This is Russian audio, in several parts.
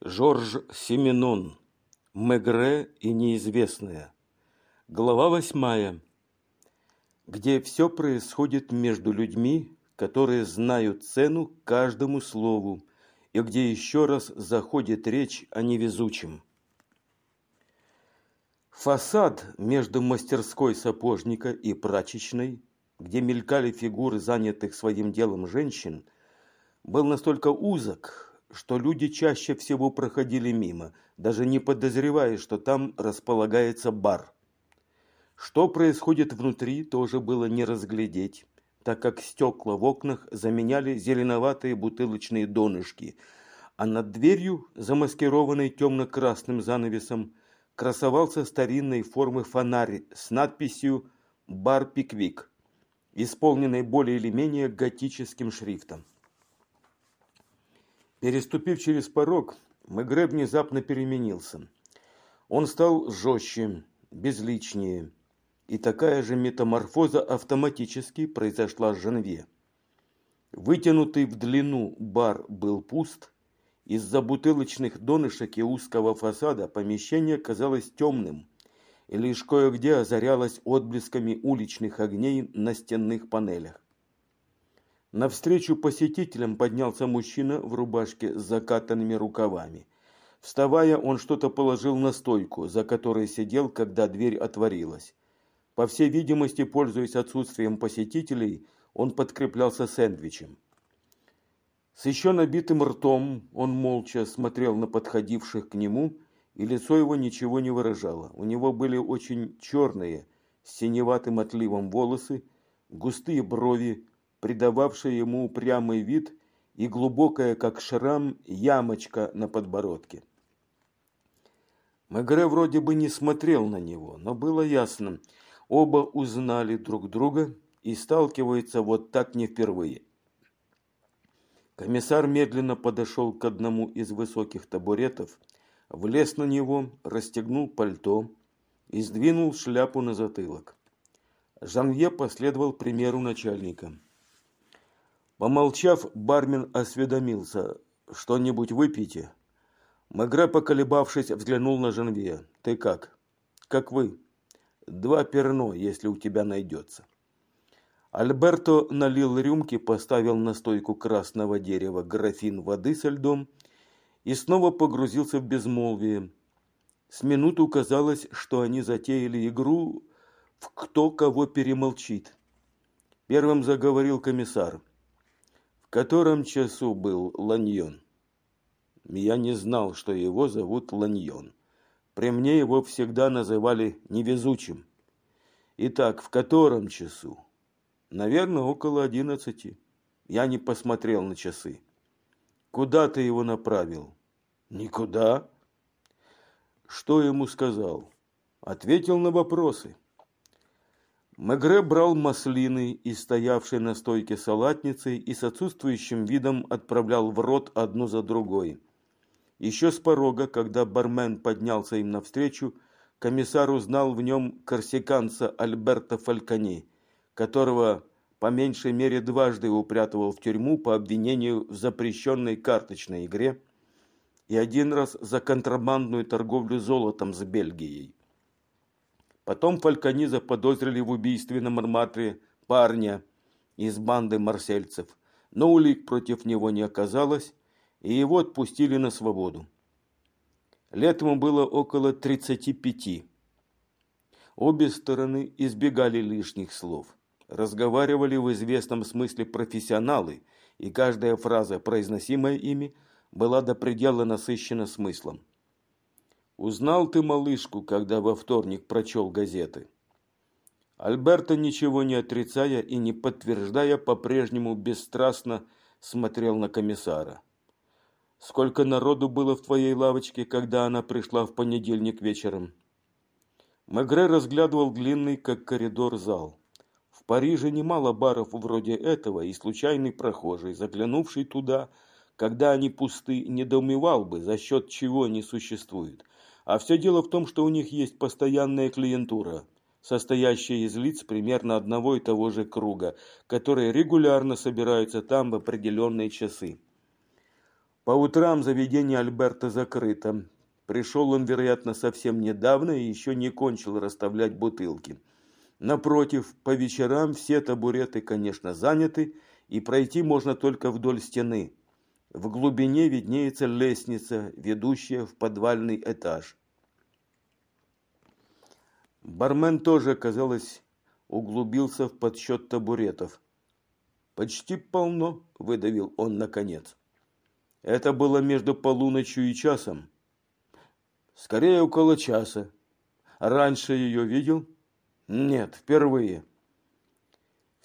Жорж Семенон. Мегре и неизвестная. Глава восьмая. Где все происходит между людьми, которые знают цену каждому слову, и где еще раз заходит речь о невезучем. Фасад между мастерской сапожника и прачечной, где мелькали фигуры занятых своим делом женщин, был настолько узок, что люди чаще всего проходили мимо, даже не подозревая, что там располагается бар. Что происходит внутри, тоже было не разглядеть, так как стекла в окнах заменяли зеленоватые бутылочные донышки, а над дверью, замаскированной темно-красным занавесом, красовался старинной формы фонарь с надписью «Бар Пиквик», исполненной более или менее готическим шрифтом. Переступив через порог, Мегре внезапно переменился. Он стал жестче, безличнее, и такая же метаморфоза автоматически произошла с Жанве. Вытянутый в длину бар был пуст, из-за бутылочных донышек и узкого фасада помещение казалось темным, и лишь кое-где озарялось отблесками уличных огней на стенных панелях. Навстречу посетителям поднялся мужчина в рубашке с закатанными рукавами. Вставая, он что-то положил на стойку, за которой сидел, когда дверь отворилась. По всей видимости, пользуясь отсутствием посетителей, он подкреплялся сэндвичем. С еще набитым ртом он молча смотрел на подходивших к нему, и лицо его ничего не выражало. У него были очень черные, с синеватым отливом волосы, густые брови, придававшие ему упрямый вид и глубокая, как шрам, ямочка на подбородке. Мегре вроде бы не смотрел на него, но было ясно, оба узнали друг друга и сталкиваются вот так не впервые. Комиссар медленно подошел к одному из высоких табуретов, влез на него, расстегнул пальто и сдвинул шляпу на затылок. Жанвье последовал примеру начальника. Помолчав, бармен осведомился. «Что-нибудь выпейте?» Мегре, поколебавшись, взглянул на Жанвье. «Ты как?» «Как вы?» «Два перно, если у тебя найдется». Альберто налил рюмки, поставил на стойку красного дерева графин воды со льдом и снова погрузился в безмолвие. С минуту казалось, что они затеяли игру в «кто кого перемолчит». Первым заговорил комиссар. В котором часу был Ланьон? Я не знал, что его зовут Ланьон. При мне его всегда называли невезучим. Итак, в котором часу? Наверное, около одиннадцати. Я не посмотрел на часы. Куда ты его направил? Никуда. Что ему сказал? Ответил на вопросы. Мегре брал маслины из стоявшей на стойке салатницы и с отсутствующим видом отправлял в рот одну за другой. Еще с порога, когда бармен поднялся им навстречу, комиссар узнал в нем корсиканца Альберта Фалькони – которого по меньшей мере дважды упрятывал в тюрьму по обвинению в запрещенной карточной игре и один раз за контрабандную торговлю золотом с Бельгией. Потом Фалькони заподозрили в убийстве на Марматре парня из банды марсельцев, но улик против него не оказалось, и его отпустили на свободу. Лет ему было около 35. Обе стороны избегали лишних слов разговаривали в известном смысле профессионалы, и каждая фраза, произносимая ими, была до предела насыщена смыслом. «Узнал ты малышку, когда во вторник прочел газеты?» Альберто, ничего не отрицая и не подтверждая, по-прежнему бесстрастно смотрел на комиссара. «Сколько народу было в твоей лавочке, когда она пришла в понедельник вечером?» Мегре разглядывал длинный, как коридор, зал. Париже немало баров вроде этого, и случайный прохожий, заглянувший туда, когда они пусты, недоумевал бы, за счет чего они существуют. А все дело в том, что у них есть постоянная клиентура, состоящая из лиц примерно одного и того же круга, которые регулярно собираются там в определенные часы. По утрам заведение Альберта закрыто. Пришел он, вероятно, совсем недавно и еще не кончил расставлять бутылки. Напротив, по вечерам все табуреты, конечно, заняты, и пройти можно только вдоль стены. В глубине виднеется лестница, ведущая в подвальный этаж. Бармен тоже, казалось, углубился в подсчет табуретов. «Почти полно», – выдавил он наконец. Это было между полуночью и часом. Скорее, около часа. Раньше ее видел? Нет, впервые.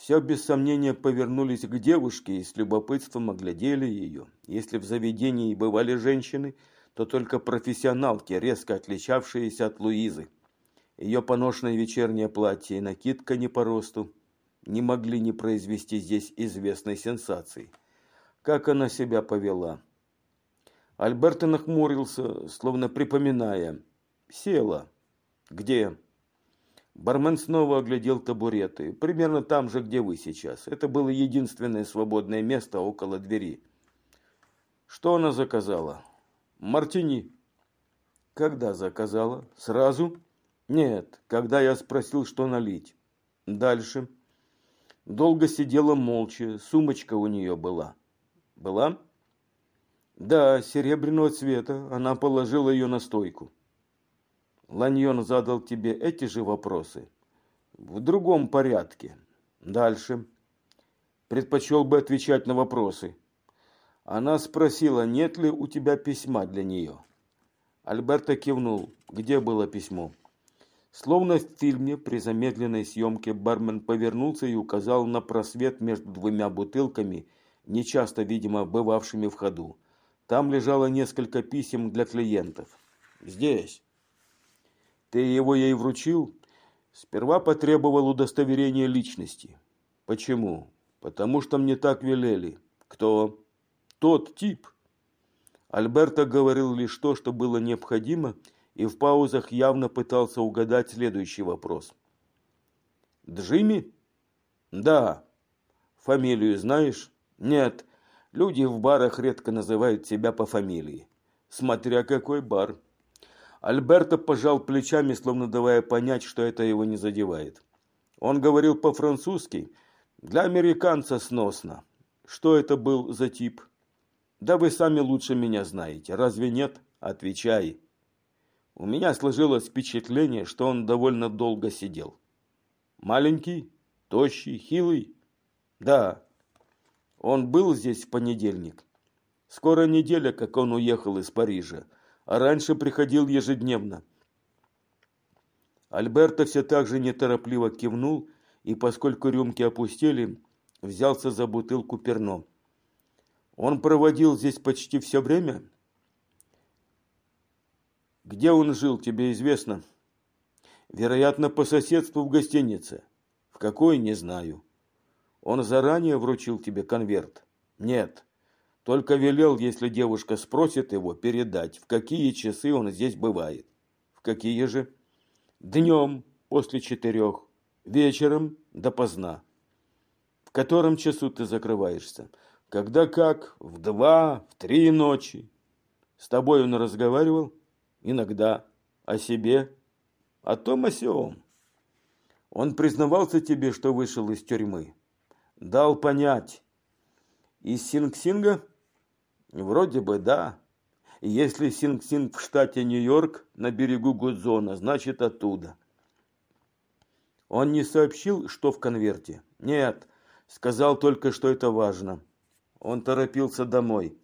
Все без сомнения повернулись к девушке и с любопытством оглядели ее. Если в заведении бывали женщины, то только профессионалки, резко отличавшиеся от Луизы. Ее поношенное вечернее платье и накидка не по росту не могли не произвести здесь известной сенсации. Как она себя повела? Альберто нахмурился, словно припоминая. Села. Где? Бармен снова оглядел табуреты. Примерно там же, где вы сейчас. Это было единственное свободное место около двери. Что она заказала? Мартини. Когда заказала? Сразу? Нет, когда я спросил, что налить. Дальше. Долго сидела молча, сумочка у нее была. Была? Да, серебряного цвета. Она положила ее на стойку. Ланьон задал тебе эти же вопросы? В другом порядке. Дальше. Предпочел бы отвечать на вопросы. Она спросила, нет ли у тебя письма для нее. Альберто кивнул. Где было письмо? Словно в фильме при замедленной съемке бармен повернулся и указал на просвет между двумя бутылками, нечасто, видимо, бывавшими в ходу. Там лежало несколько писем для клиентов. Здесь. Ты его ей вручил? Сперва потребовал удостоверения личности. Почему? Потому что мне так велели. Кто? Тот тип. Альберто говорил лишь то, что было необходимо, и в паузах явно пытался угадать следующий вопрос. Джимми? Да. Фамилию знаешь? Нет. Люди в барах редко называют себя по фамилии. Смотря какой бар. Альберто пожал плечами, словно давая понять, что это его не задевает. Он говорил по-французски. Для американца сносно. Что это был за тип? Да вы сами лучше меня знаете. Разве нет? Отвечай. У меня сложилось впечатление, что он довольно долго сидел. Маленький, тощий, хилый? Да, он был здесь в понедельник. Скоро неделя, как он уехал из Парижа, а раньше приходил ежедневно. Альберто все так же неторопливо кивнул и, поскольку рюмки опустили, взялся за бутылку перно. Он проводил здесь почти все время? Где он жил, тебе известно? Вероятно, по соседству в гостинице. В какой, не знаю. Он заранее вручил тебе конверт? Нет. Только велел, если девушка спросит его, передать, в какие часы он здесь бывает. В какие же? Днем после четырех, вечером допоздна. В котором часу ты закрываешься? Когда как? В два, в три ночи. С тобой он разговаривал? Иногда. О себе? О том, о сём. Он признавался тебе, что вышел из тюрьмы? дал понять. Из Синг-Синга? Вроде бы да. Если Синг-Синг в штате Нью-Йорк, на берегу Гудзона, значит оттуда. Он не сообщил, что в конверте? Нет, сказал только, что это важно. Он торопился домой.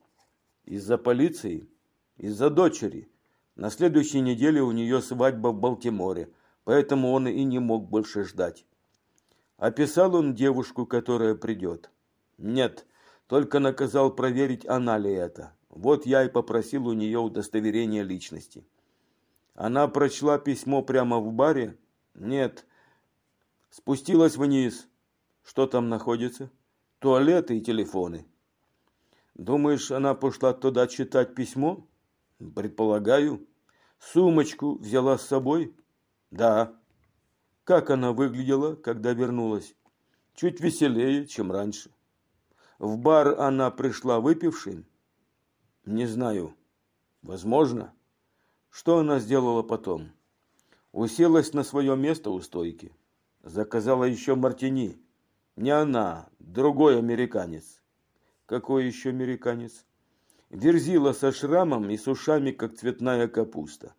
Из-за полиции? Из-за дочери. На следующей неделе у нее свадьба в Балтиморе, поэтому он и не мог больше ждать. Описал он девушку, которая придет? Нет, только наказал проверить, она ли это. Вот я и попросил у нее удостоверение личности. Она прочла письмо прямо в баре? Нет. Спустилась вниз. Что там находится? Туалеты и телефоны. Думаешь, она пошла туда читать письмо? Предполагаю. Сумочку взяла с собой? Да. Как она выглядела, когда вернулась? Чуть веселее, чем раньше. В бар она пришла выпившей? Не знаю. Возможно. Что она сделала потом? Уселась на свое место у стойки. Заказала еще мартини. Не она, другой американец. Какой еще американец? Верзила со шрамом и с ушами, как цветная капуста.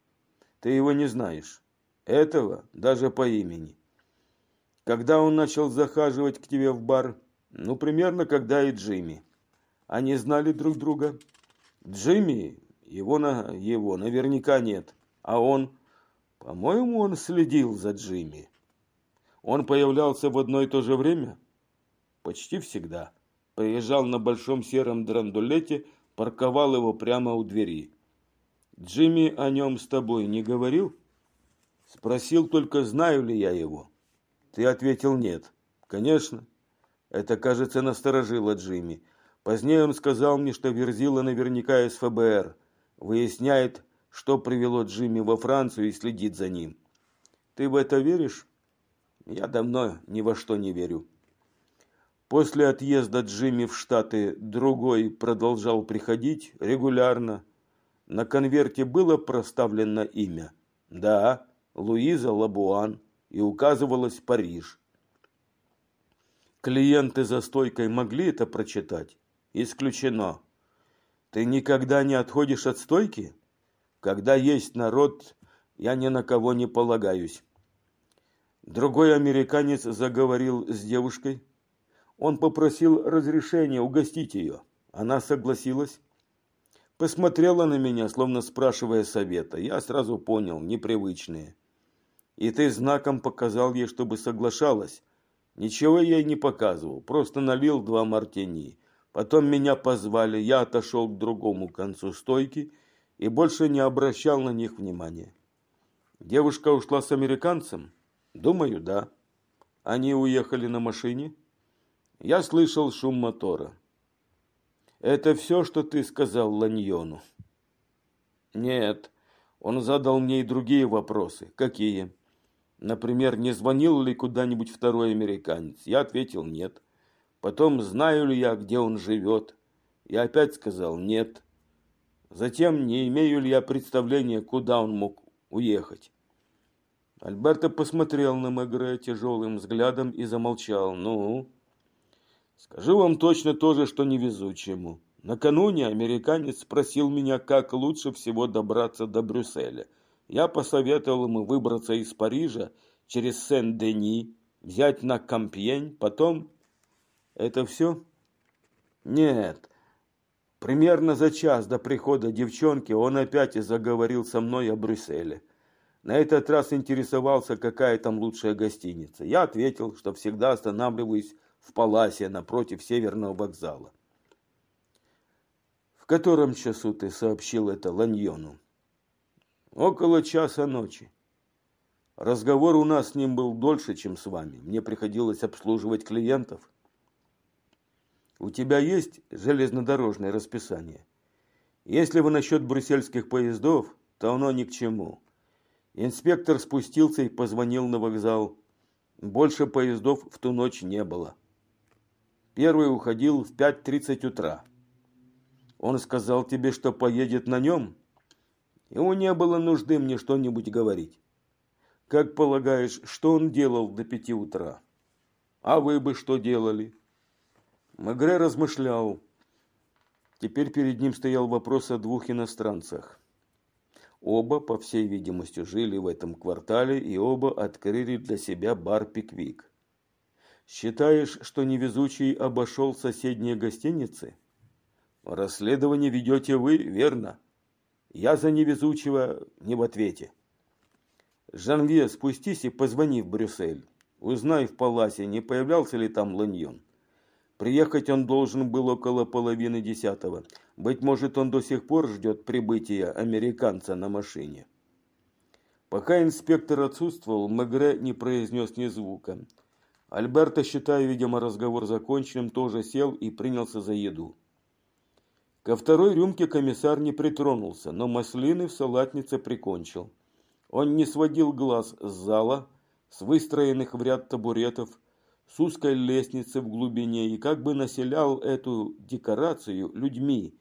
Ты его не знаешь. Этого даже по имени. Когда он начал захаживать к тебе в бар? Ну, примерно, когда и Джимми. Они знали друг друга? Джимми, его, на, его наверняка нет. А он, по-моему, он следил за Джимми. Он появлялся в одно и то же время? Почти всегда. Приезжал на большом сером драндулете, парковал его прямо у двери. Джимми о нем с тобой не говорил? Спросил только, знаю ли я его. Ты ответил нет. Конечно. Это, кажется, насторожило Джимми. Позднее он сказал мне, что Верзила наверняка из ФБР. Выясняет, что привело Джимми во Францию и следит за ним. Ты в это веришь? Я давно ни во что не верю. После отъезда Джимми в Штаты другой продолжал приходить регулярно. На конверте было проставлено имя. Да, Луиза Лабуан, и указывалось Париж. Клиенты за стойкой могли это прочитать? Исключено. Ты никогда не отходишь от стойки? Когда есть народ, я ни на кого не полагаюсь. Другой американец заговорил с девушкой. Он попросил разрешения угостить ее. Она согласилась. Посмотрела на меня, словно спрашивая совета. Я сразу понял, непривычные. И ты знаком показал ей, чтобы соглашалась. Ничего я ей не показывал, просто налил два мартини. Потом меня позвали, я отошел к другому концу стойки и больше не обращал на них внимания. Девушка ушла с американцем? Думаю, да. Они уехали на машине? Я слышал шум мотора. Это все, что ты сказал Ланьону? Нет, он задал мне и другие вопросы. Какие? Например, не звонил ли куда-нибудь второй американец? Я ответил нет. Потом, знаю ли я, где он живет? Я опять сказал нет. Затем, не имею ли я представления, куда он мог уехать? Альберто посмотрел на Мегре тяжелым взглядом и замолчал. «Ну?» «Скажу вам точно то же, что невезучему. Накануне американец спросил меня, как лучше всего добраться до Брюсселя – я посоветовал ему выбраться из Парижа через Сен-Дени, взять на Кампьень, потом... Это все? Нет. Примерно за час до прихода девчонки он опять заговорил со мной о Брюсселе. На этот раз интересовался, какая там лучшая гостиница. Я ответил, что всегда останавливаюсь в Паласе напротив Северного вокзала. В котором часу ты сообщил это Ланьону? Около часа ночи. Разговор у нас с ним был дольше, чем с вами. Мне приходилось обслуживать клиентов. У тебя есть железнодорожное расписание? Если вы насчет брюссельских поездов, то оно ни к чему. Инспектор спустился и позвонил на вокзал. Больше поездов в ту ночь не было. Первый уходил в 5.30 утра. Он сказал тебе, что поедет на нем? Ему не было нужды мне что-нибудь говорить. Как полагаешь, что он делал до пяти утра? А вы бы что делали? Магре размышлял. Теперь перед ним стоял вопрос о двух иностранцах. Оба, по всей видимости, жили в этом квартале и оба открыли для себя бар «Пиквик». Считаешь, что невезучий обошел соседние гостиницы? Расследование ведете вы, верно? Я за невезучего не в ответе. Жанвье, спустись и позвони в Брюссель. Узнай в Паласе, не появлялся ли там Ланьон. Приехать он должен был около половины десятого. Быть может, он до сих пор ждет прибытия американца на машине. Пока инспектор отсутствовал, Мегре не произнес ни звука. Альберто, считая, видимо, разговор законченным, тоже сел и принялся за еду. Ко второй рюмке комиссар не притронулся, но маслины в салатнице прикончил. Он не сводил глаз с зала, с выстроенных в ряд табуретов, с узкой лестницы в глубине и как бы населял эту декорацию людьми,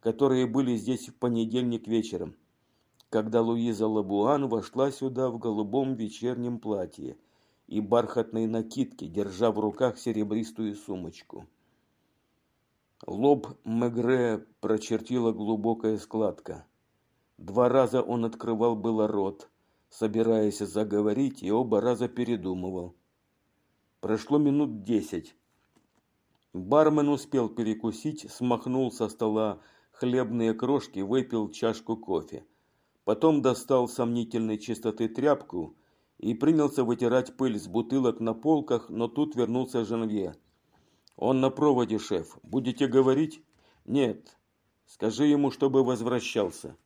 которые были здесь в понедельник вечером, когда Луиза Лабуан вошла сюда в голубом вечернем платье и бархатной накидке, держа в руках серебристую сумочку. Лоб Мегре прочертила глубокая складка. Два раза он открывал было рот, собираясь заговорить, и оба раза передумывал. Прошло минут десять. Бармен успел перекусить, смахнул со стола хлебные крошки, выпил чашку кофе. Потом достал сомнительной чистоты тряпку и принялся вытирать пыль с бутылок на полках, но тут вернулся Жанвье. «Он на проводе, шеф. Будете говорить?» «Нет. Скажи ему, чтобы возвращался».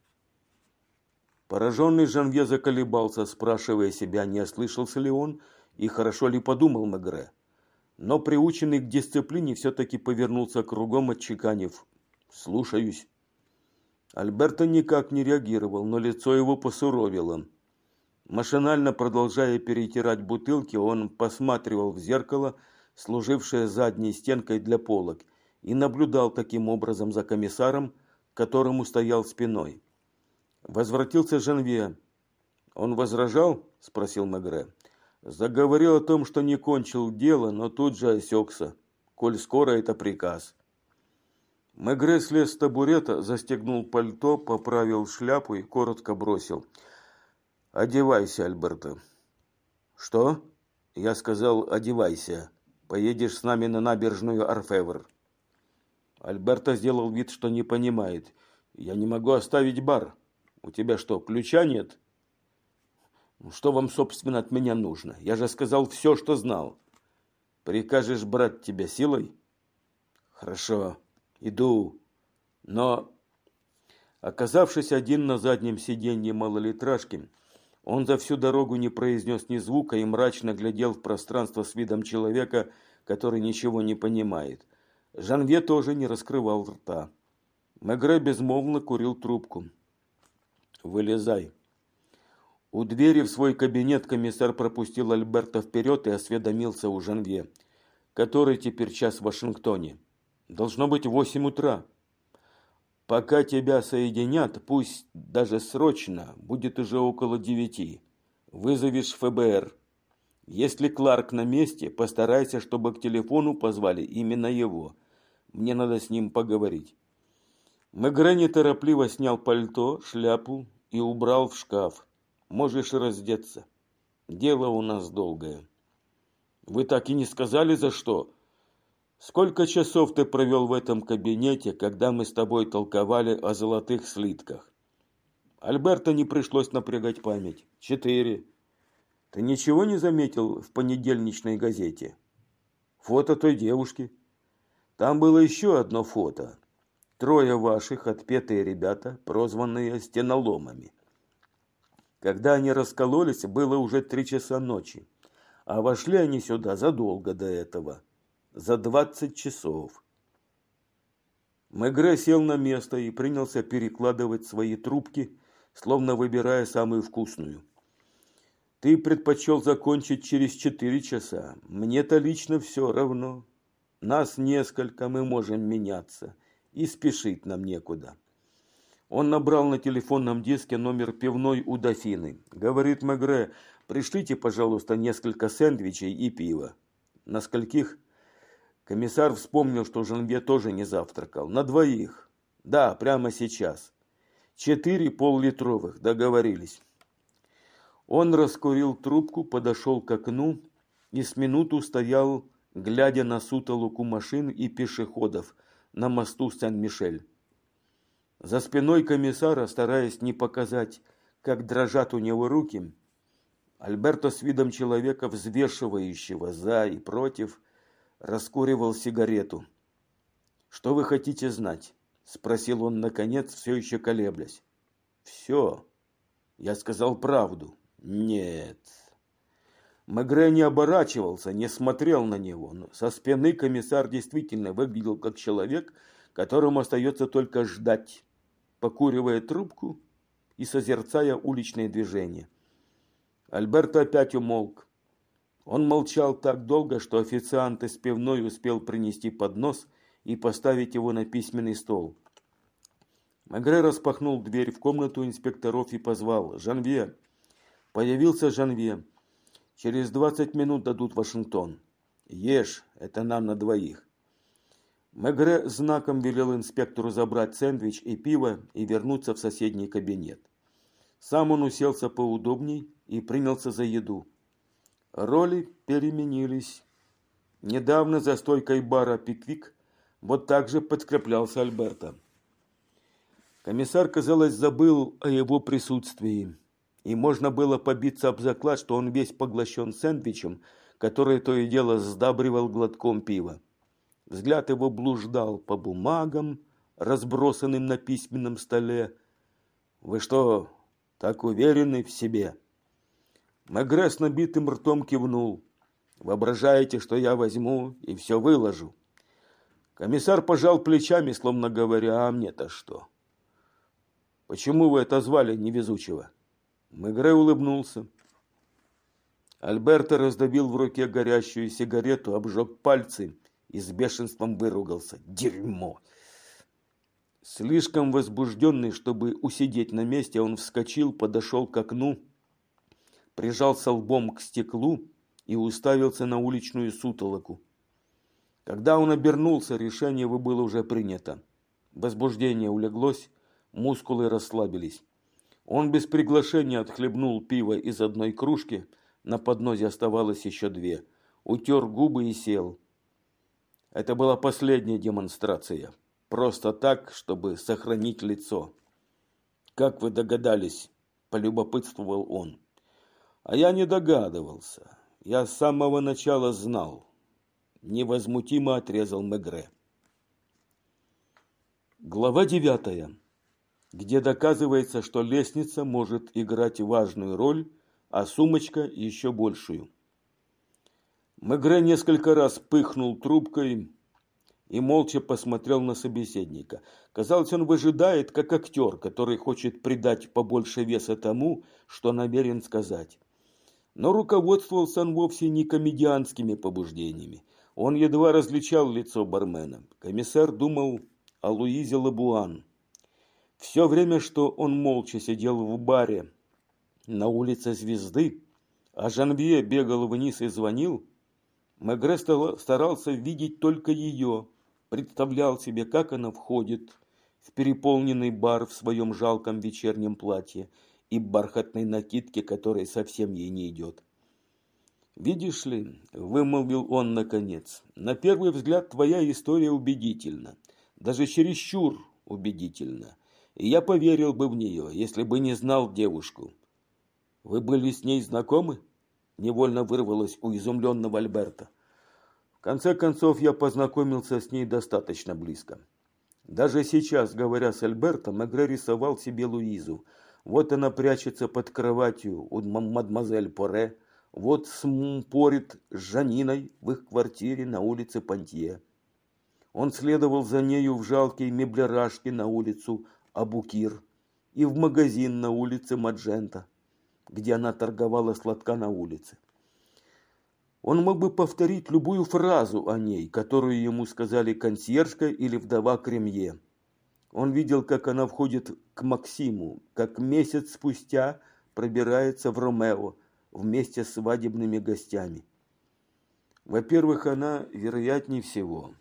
Пораженный Жанвье заколебался, спрашивая себя, не ослышался ли он и хорошо ли подумал Мегре. Но приученный к дисциплине все-таки повернулся кругом, отчеканив «Слушаюсь». Альберто никак не реагировал, но лицо его посуровило. Машинально продолжая перетирать бутылки, он посматривал в зеркало, служившее задней стенкой для полок, и наблюдал таким образом за комиссаром, которому стоял спиной. Возвратился Жанве. «Он возражал?» – спросил Мегре. Заговорил о том, что не кончил дело, но тут же осекся, коль скоро это приказ. Мегре слез с табурета, застегнул пальто, поправил шляпу и коротко бросил. «Одевайся, Альберто». «Что?» Я сказал, одевайся. Поедешь с нами на набережную Арфевр. Альберто сделал вид, что не понимает. Я не могу оставить бар. У тебя что, ключа нет? Ну, что вам, собственно, от меня нужно? Я же сказал все, что знал. Прикажешь брать тебя силой? Хорошо. Иду. Но, оказавшись один на заднем сиденье малолитражки, он за всю дорогу не произнес ни звука и мрачно глядел в пространство с видом человека, который ничего не понимает. Жанве тоже не раскрывал рта. Мегре безмолвно курил трубку. «Вылезай». У двери в свой кабинет комиссар пропустил Альберта вперед и осведомился у Жанве. «Который теперь час в Вашингтоне?» Должно быть восемь утра. Пока тебя соединят, пусть даже срочно, будет уже около девяти. Вызовешь ФБР. Если Кларк на месте, постарайся, чтобы к телефону позвали именно его. Мне надо с ним поговорить. Мегре неторопливо снял пальто, шляпу и убрал в шкаф. Можешь раздеться. Дело у нас долгое. Вы так и не сказали, за что? Сколько часов ты провел в этом кабинете, когда мы с тобой толковали о золотых слитках? Альберто не пришлось напрягать память. Четыре. Ты ничего не заметил в понедельничной газете? Фото той девушки. Там было еще одно фото. Трое ваших отпетые ребята, прозванные стеноломами. Когда они раскололись, было уже три часа ночи, а вошли они сюда задолго до этого за двадцать часов. Мегре сел на место и принялся перекладывать свои трубки, словно выбирая самую вкусную. Ты предпочел закончить через четыре часа. Мне-то лично все равно. Нас несколько, мы можем меняться. И спешить нам некуда. Он набрал на телефонном диске номер пивной у дофины. Говорит Мегре, пришлите, пожалуйста, несколько сэндвичей и пива. На скольких? Комиссар вспомнил, что Жанве тоже не завтракал. На двоих. Да, прямо сейчас. Четыре поллитровых. Договорились. Он раскурил трубку, подошел к окну и с минуту стоял, глядя на сутолоку машин и пешеходов на мосту Сен-Мишель. За спиной комиссара, стараясь не показать, как дрожат у него руки, Альберто с видом человека, взвешивающего за и против, раскуривал сигарету. «Что вы хотите знать?» – спросил он, наконец, все еще колеблясь. «Все. Я сказал правду». «Нет». Мегре не оборачивался, не смотрел на него, но со спины комиссар действительно выглядел как человек, которому остается только ждать, покуривая трубку и созерцая уличные движения. Альберто опять умолк. Он молчал так долго, что официант из пивной успел принести поднос и поставить его на письменный стол. Мегре распахнул дверь в комнату инспекторов и позвал «Жанве». Появился Жанве. «Через двадцать минут дадут Вашингтон. Ешь, это нам на двоих». Мегре знаком велел инспектору забрать сэндвич и пиво и вернуться в соседний кабинет. Сам он уселся поудобней и принялся за еду. Роли переменились. Недавно за стойкой бара «Пиквик» вот так же подкреплялся Альберта. Комиссар, казалось, забыл о его присутствии, и можно было побиться об заклад, что он весь поглощен сэндвичем, который то и дело сдабривал глотком пива. Взгляд его блуждал по бумагам, разбросанным на письменном столе. «Вы что, так уверены в себе?» Мегре с набитым ртом кивнул. «Воображаете, что я возьму и все выложу?» Комиссар пожал плечами, словно говоря, «А мне-то что?» Почему вы это звали невезучего? Мегре улыбнулся. Альберто раздавил в руке горящую сигарету, обжег пальцы и с бешенством выругался. Дерьмо! Слишком возбужденный, чтобы усидеть на месте, он вскочил, подошел к окну, прижался лбом к стеклу и уставился на уличную сутолоку. Когда он обернулся, решение его было уже принято. Возбуждение улеглось, мускулы расслабились. Он без приглашения отхлебнул пиво из одной кружки, на поднозе оставалось еще две, утер губы и сел. Это была последняя демонстрация. Просто так, чтобы сохранить лицо. «Как вы догадались?» – полюбопытствовал он. «А я не догадывался. Я с самого начала знал». Невозмутимо отрезал Мегре. Глава девятая где доказывается, что лестница может играть важную роль, а сумочка еще большую. Мегре несколько раз пыхнул трубкой и молча посмотрел на собеседника. Казалось, он выжидает, как актер, который хочет придать побольше веса тому, что намерен сказать. Но руководствовался он вовсе не комедианскими побуждениями. Он едва различал лицо бармена. Комиссар думал о Луизе Лабуан, все время, что он молча сидел в баре на улице Звезды, а Жанвье бегал вниз и звонил, Мегре старался видеть только ее, представлял себе, как она входит в переполненный бар в своем жалком вечернем платье и бархатной накидке, которая совсем ей не идет. «Видишь ли», — вымолвил он наконец, — «на первый взгляд твоя история убедительна, даже чересчур убедительна и я поверил бы в нее, если бы не знал девушку. Вы были с ней знакомы? Невольно вырвалось у изумленного Альберта. В конце концов, я познакомился с ней достаточно близко. Даже сейчас, говоря с Альбертом, Мегре рисовал себе Луизу. Вот она прячется под кроватью у мадемуазель Поре, вот спорит с Жаниной в их квартире на улице Пантье. Он следовал за нею в жалкие меблерашки на улицу Абукир и в магазин на улице Маджента, где она торговала сладка на улице. Он мог бы повторить любую фразу о ней, которую ему сказали консьержка или вдова Кремье. Он видел, как она входит к Максиму, как месяц спустя пробирается в Ромео вместе с свадебными гостями. Во-первых, она, вероятнее всего,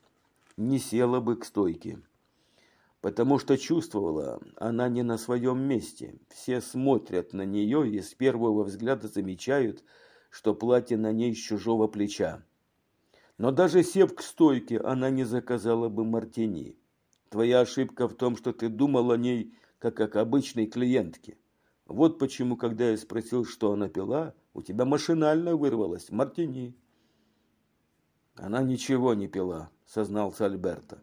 не села бы к стойке потому что чувствовала, она не на своем месте. Все смотрят на нее и с первого взгляда замечают, что платье на ней с чужого плеча. Но даже сев к стойке, она не заказала бы мартини. Твоя ошибка в том, что ты думал о ней, как о обычной клиентке. Вот почему, когда я спросил, что она пила, у тебя машинально вырвалось мартини. Она ничего не пила, сознался Альберто.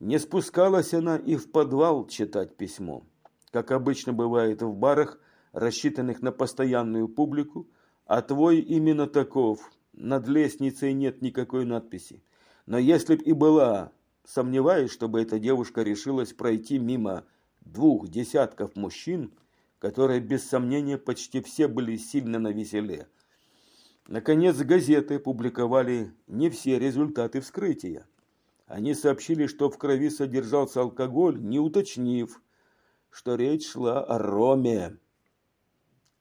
Не спускалась она и в подвал читать письмо. Как обычно бывает в барах, рассчитанных на постоянную публику, а твой именно таков. Над лестницей нет никакой надписи. Но если б и была, сомневаюсь, чтобы эта девушка решилась пройти мимо двух десятков мужчин, которые, без сомнения, почти все были сильно навеселе. Наконец, газеты публиковали не все результаты вскрытия. Они сообщили, что в крови содержался алкоголь, не уточнив, что речь шла о роме.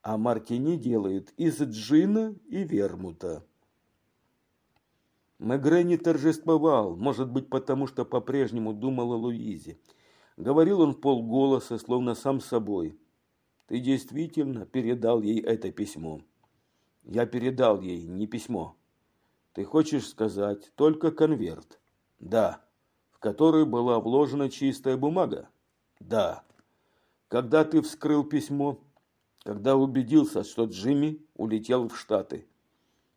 А мартини делают из джина и вермута. Мегре не торжествовал, может быть, потому что по-прежнему думал о Луизе. Говорил он полголоса, словно сам собой. «Ты действительно передал ей это письмо?» «Я передал ей не письмо. Ты хочешь сказать только конверт?» «Да». «В который была вложена чистая бумага?» «Да». «Когда ты вскрыл письмо?» «Когда убедился, что Джимми улетел в Штаты».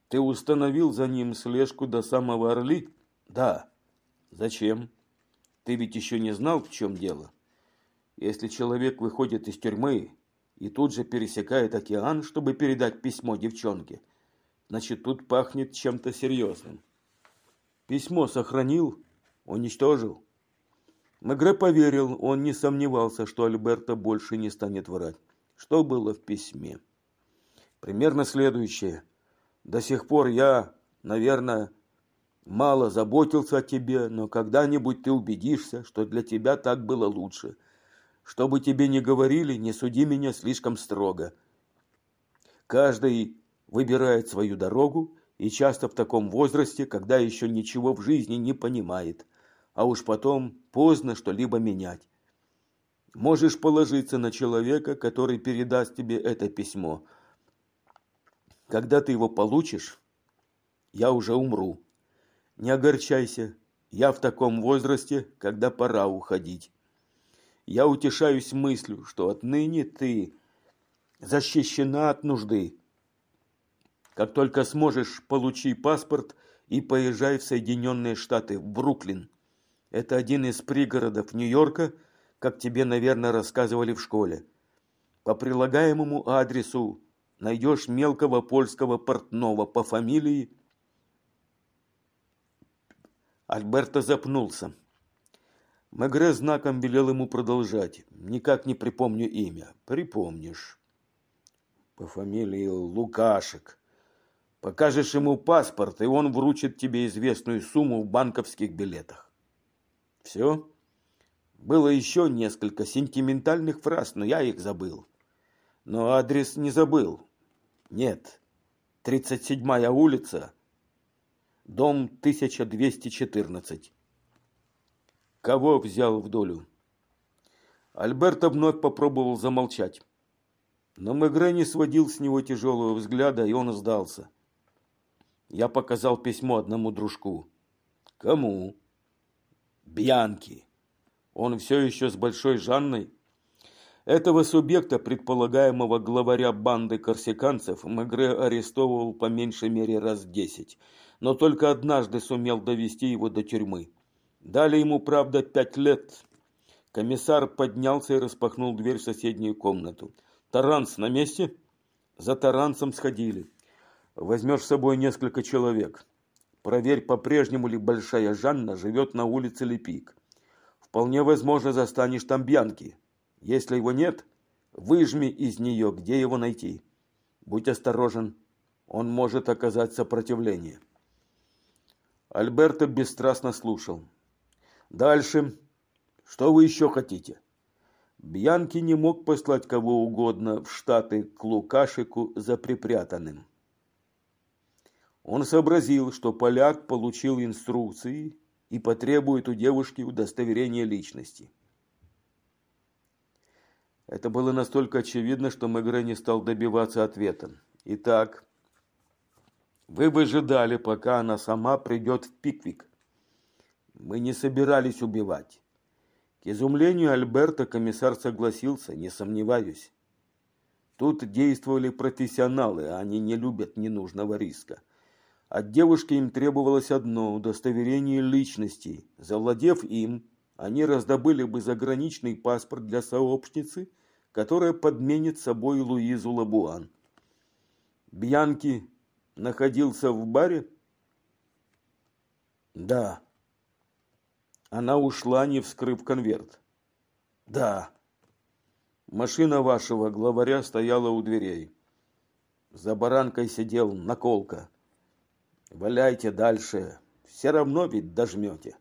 Ты установил за ним слежку до самого Орли? Да. Зачем? Ты ведь еще не знал, в чем дело. Если человек выходит из тюрьмы и тут же пересекает океан, чтобы передать письмо девчонке, значит, тут пахнет чем-то серьезным. Письмо сохранил, уничтожил. Мегре поверил, он не сомневался, что Альберта больше не станет врать. Что было в письме? Примерно следующее. До сих пор я, наверное, мало заботился о тебе, но когда-нибудь ты убедишься, что для тебя так было лучше. Что бы тебе ни говорили, не суди меня слишком строго. Каждый выбирает свою дорогу, и часто в таком возрасте, когда еще ничего в жизни не понимает, а уж потом поздно что-либо менять. Можешь положиться на человека, который передаст тебе это письмо – когда ты его получишь, я уже умру. Не огорчайся, я в таком возрасте, когда пора уходить. Я утешаюсь мыслью, что отныне ты защищена от нужды. Как только сможешь, получи паспорт и поезжай в Соединенные Штаты, в Бруклин. Это один из пригородов Нью-Йорка, как тебе, наверное, рассказывали в школе. По прилагаемому адресу найдешь мелкого польского портного по фамилии... Альберто запнулся. Мегре знаком велел ему продолжать. Никак не припомню имя. Припомнишь. По фамилии Лукашек. Покажешь ему паспорт, и он вручит тебе известную сумму в банковских билетах. Все? Было еще несколько сентиментальных фраз, но я их забыл. Но адрес не забыл. Нет, 37-я улица, дом 1214. Кого взял в долю? Альберто вновь попробовал замолчать. Но Мегре не сводил с него тяжелого взгляда, и он сдался. Я показал письмо одному дружку. Кому? Бьянки. Он все еще с Большой Жанной? Этого субъекта, предполагаемого главаря банды корсиканцев, Мегре арестовывал по меньшей мере раз десять, но только однажды сумел довести его до тюрьмы. Дали ему, правда, пять лет. Комиссар поднялся и распахнул дверь в соседнюю комнату. «Таранс на месте?» За таранцем сходили. «Возьмешь с собой несколько человек. Проверь, по-прежнему ли Большая Жанна живет на улице Лепик. Вполне возможно, застанешь там Бьянки». Если его нет, выжми из нее, где его найти. Будь осторожен, он может оказать сопротивление. Альберто бесстрастно слушал. Дальше. Что вы еще хотите? Бьянки не мог послать кого угодно в Штаты к Лукашику за припрятанным. Он сообразил, что поляк получил инструкции и потребует у девушки удостоверения личности. Это было настолько очевидно, что Мегре не стал добиваться ответа. Итак, вы выжидали, пока она сама придет в Пиквик. Мы не собирались убивать. К изумлению Альберта комиссар согласился, не сомневаюсь. Тут действовали профессионалы, а они не любят ненужного риска. От девушки им требовалось одно – удостоверение личности. Завладев им, они раздобыли бы заграничный паспорт для сообщницы которая подменит собой Луизу Лабуан. Бьянки находился в баре? Да. Она ушла, не вскрыв конверт. Да. Машина вашего главаря стояла у дверей. За баранкой сидел наколка. Валяйте дальше, все равно ведь дожмете.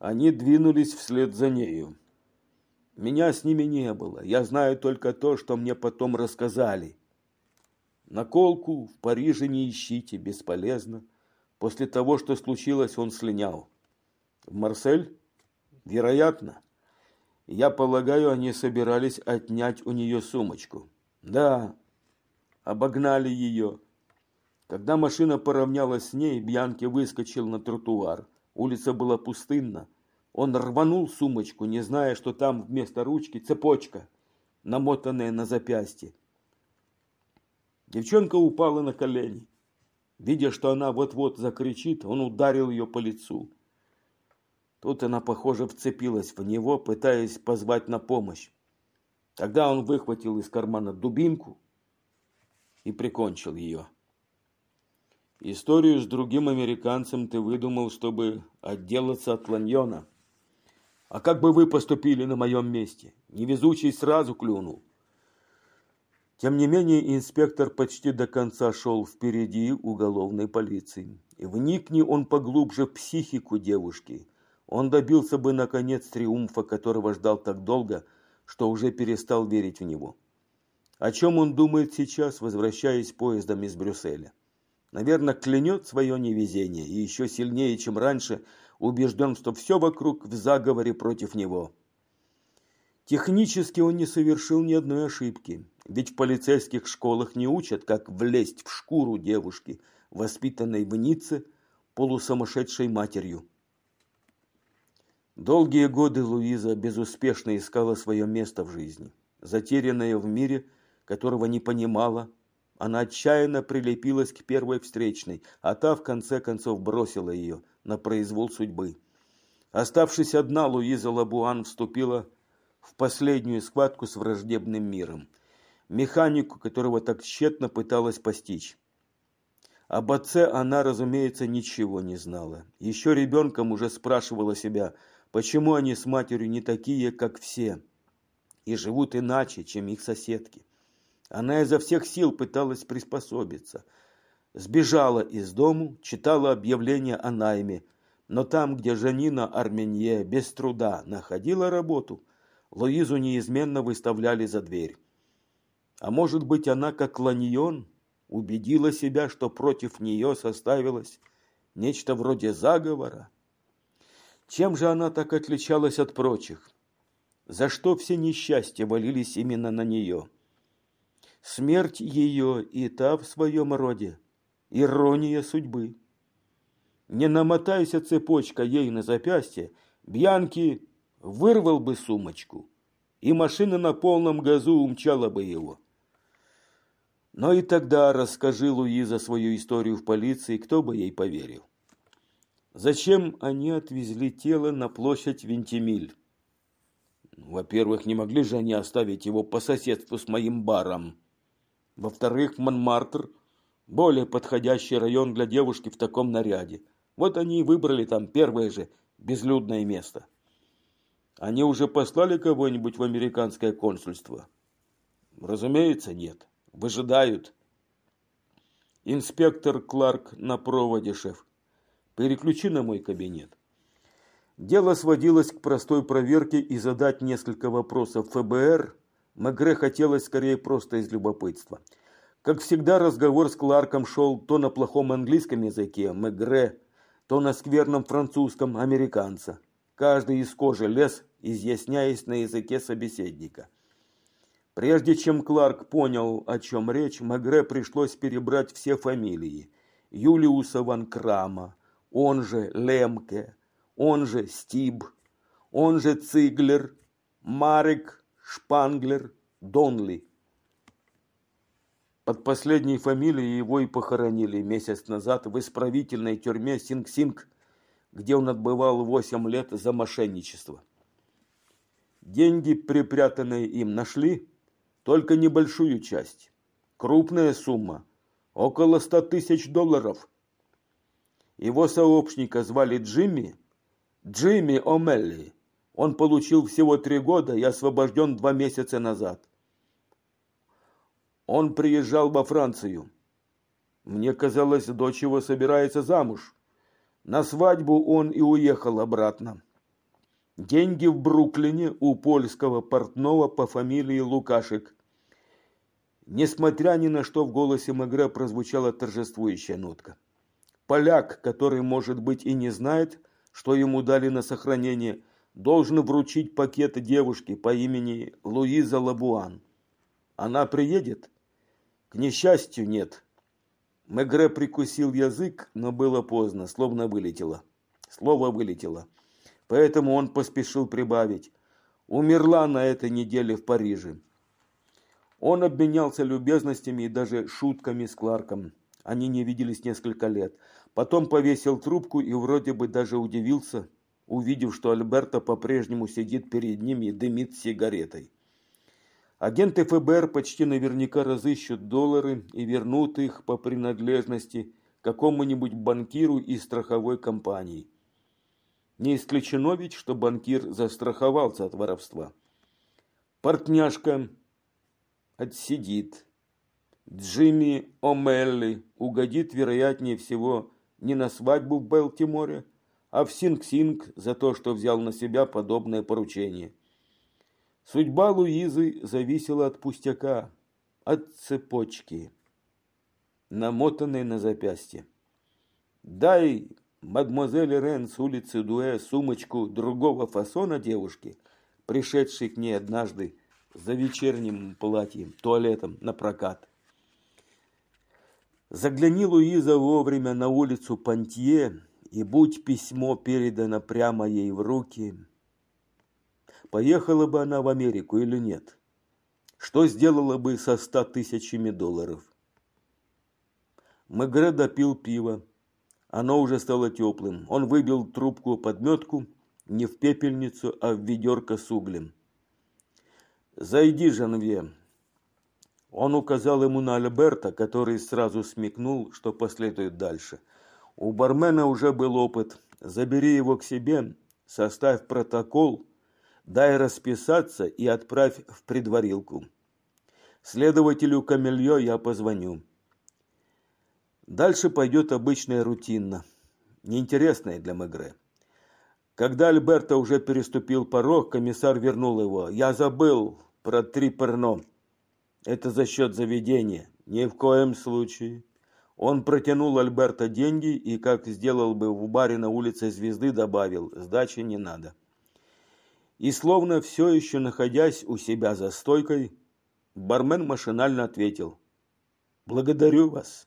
Они двинулись вслед за нею. Меня с ними не было. Я знаю только то, что мне потом рассказали. Наколку в Париже не ищите, бесполезно. После того, что случилось, он слинял. В Марсель? Вероятно. Я полагаю, они собирались отнять у нее сумочку. Да, обогнали ее. Когда машина поравнялась с ней, Бьянки выскочил на тротуар. Улица была пустынна. Он рванул сумочку, не зная, что там вместо ручки цепочка, намотанная на запястье. Девчонка упала на колени. Видя, что она вот-вот закричит, он ударил ее по лицу. Тут она, похоже, вцепилась в него, пытаясь позвать на помощь. Тогда он выхватил из кармана дубинку и прикончил ее. Историю с другим американцем ты выдумал, чтобы отделаться от Ланьона. А как бы вы поступили на моем месте? Невезучий сразу клюнул. Тем не менее, инспектор почти до конца шел впереди уголовной полиции. И вникни он поглубже в психику девушки. Он добился бы, наконец, триумфа, которого ждал так долго, что уже перестал верить в него. О чем он думает сейчас, возвращаясь поездом из Брюсселя? Наверное, клянет свое невезение и еще сильнее, чем раньше, убежден, что все вокруг в заговоре против него. Технически он не совершил ни одной ошибки. Ведь в полицейских школах не учат, как влезть в шкуру девушки, воспитанной в Ницце полусумасшедшей матерью. Долгие годы Луиза безуспешно искала свое место в жизни. Затерянная в мире, которого не понимала, она отчаянно прилепилась к первой встречной, а та в конце концов бросила ее на произвол судьбы. Оставшись одна, Луиза Лабуан вступила в последнюю схватку с враждебным миром – механику, которого так тщетно пыталась постичь. Об отце она, разумеется, ничего не знала. Еще ребенком уже спрашивала себя, почему они с матерью не такие, как все, и живут иначе, чем их соседки. Она изо всех сил пыталась приспособиться. Сбежала из дому, читала объявления о найме, но там, где Жанина Арменье без труда находила работу, Луизу неизменно выставляли за дверь. А может быть, она, как Ланьон, убедила себя, что против нее составилось нечто вроде заговора? Чем же она так отличалась от прочих? За что все несчастья валились именно на нее? Смерть ее и та в своем роде. Ирония судьбы. Не намотайся цепочка ей на запястье, Бьянки вырвал бы сумочку, и машина на полном газу умчала бы его. Но и тогда расскажи Луиза свою историю в полиции, кто бы ей поверил. Зачем они отвезли тело на площадь Вентимиль? Во-первых, не могли же они оставить его по соседству с моим баром. Во-вторых, Монмартр – более подходящий район для девушки в таком наряде. Вот они и выбрали там первое же безлюдное место. Они уже послали кого-нибудь в американское консульство? Разумеется, нет выжидают. Инспектор Кларк на проводе, шеф. Переключи на мой кабинет. Дело сводилось к простой проверке и задать несколько вопросов ФБР. Мегре хотелось скорее просто из любопытства. Как всегда, разговор с Кларком шел то на плохом английском языке, Мегре, то на скверном французском, американца. Каждый из кожи лез, изъясняясь на языке собеседника. Прежде чем Кларк понял, о чем речь, Мегре пришлось перебрать все фамилии. Юлиуса ван Крама, он же Лемке, он же Стиб, он же Циглер, Марек Шпанглер, Донли. Под последней фамилией его и похоронили месяц назад в исправительной тюрьме Синг-Синг, где он отбывал восемь лет за мошенничество. Деньги, припрятанные им, нашли – только небольшую часть. Крупная сумма, около ста тысяч долларов. Его сообщника звали Джимми, Джимми О'Мелли. Он получил всего три года и освобожден два месяца назад. Он приезжал во Францию. Мне казалось, дочь его собирается замуж. На свадьбу он и уехал обратно. Деньги в Бруклине у польского портного по фамилии Лукашек. Несмотря ни на что в голосе Мегре прозвучала торжествующая нотка. Поляк, который, может быть, и не знает, что ему дали на сохранение, должен вручить пакет девушке по имени Луиза Лабуан. Она приедет? Несчастью, нет. Мегре прикусил язык, но было поздно, словно вылетело. Слово вылетело. Поэтому он поспешил прибавить. Умерла на этой неделе в Париже. Он обменялся любезностями и даже шутками с Кларком. Они не виделись несколько лет. Потом повесил трубку и вроде бы даже удивился, увидев, что Альберто по-прежнему сидит перед ним и дымит сигаретой. Агенты ФБР почти наверняка разыщут доллары и вернут их по принадлежности какому-нибудь банкиру из страховой компании. Не исключено ведь, что банкир застраховался от воровства. Портняшка отсидит. Джимми О'Мелли угодит, вероятнее всего, не на свадьбу в Белтиморе, а в Синг-Синг за то, что взял на себя подобное поручение – Судьба Луизы зависела от пустяка, от цепочки, намотанной на запястье. Дай мадемуазель Рен с улицы Дуэ сумочку другого фасона девушки, пришедшей к ней однажды за вечерним платьем, туалетом на прокат. Загляни, Луиза, вовремя на улицу Пантье, и будь письмо передано прямо ей в руки – поехала бы она в Америку или нет? Что сделала бы со ста тысячами долларов? Мегре допил пиво. Оно уже стало теплым. Он выбил трубку подметку не в пепельницу, а в ведерко с углем. «Зайди, Жанве». Он указал ему на Альберта, который сразу смекнул, что последует дальше. У бармена уже был опыт. Забери его к себе, составь протокол дай расписаться и отправь в предварилку. Следователю Камельо я позвоню. Дальше пойдет обычная рутина, неинтересная для Мегре. Когда Альберто уже переступил порог, комиссар вернул его. «Я забыл про три перно. Это за счет заведения. Ни в коем случае». Он протянул Альберто деньги и, как сделал бы в баре на улице Звезды, добавил «Сдачи не надо» и, словно все еще находясь у себя за стойкой, бармен машинально ответил «Благодарю вас».